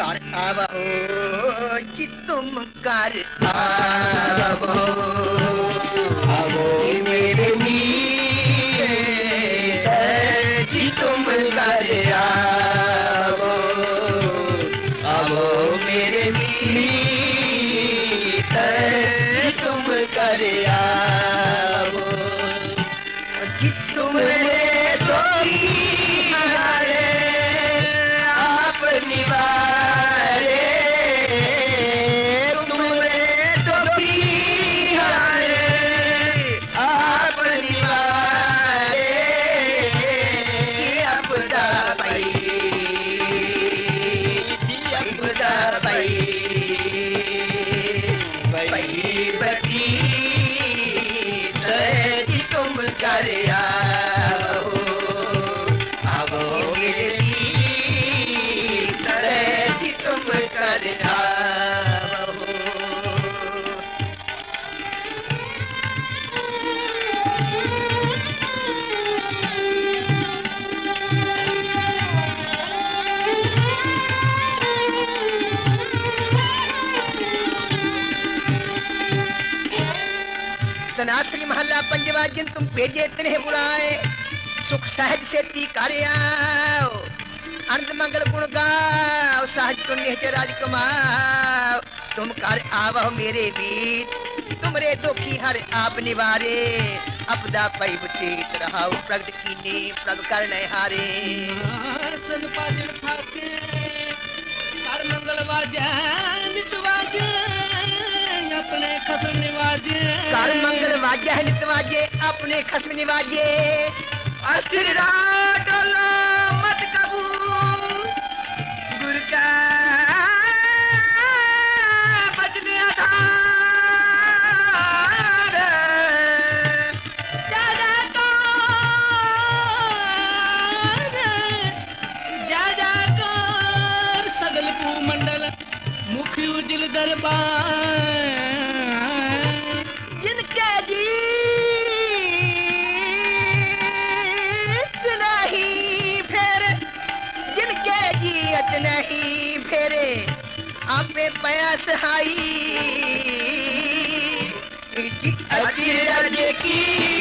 कर आवो जी तुम कर आवो। आवो मेरे मीत जी तुम कर आवो। आवो मेरे मीत तुम कर पई बटी सनातनी महल्ला पंजवा जिन तुम भेजे तिन्हे बुलाए। सुख सहज से ती कार्य आओ। अंत मंगल गुण गाओ। सहज पुण्य से राज कमाओ। तुम कर आवह मेरे बीत तुमरे दुखी हर आप निवारे। अपदा पई बुचेत रहाओ। प्रगट कीने प्रग करने हारे। सन पाजन खाके कर मंगल वाजे नित वाजे अपने खसम निवाजे। कर मंगल वाजे है नित वाजे, अपने खस्म निवाजे। मत कबू गुर का बजने आधार जाजा कर जाजा कर सगल मंडल, मुखी उजल दरबार। जीत नहीं फेरे आपे प्यास अजी की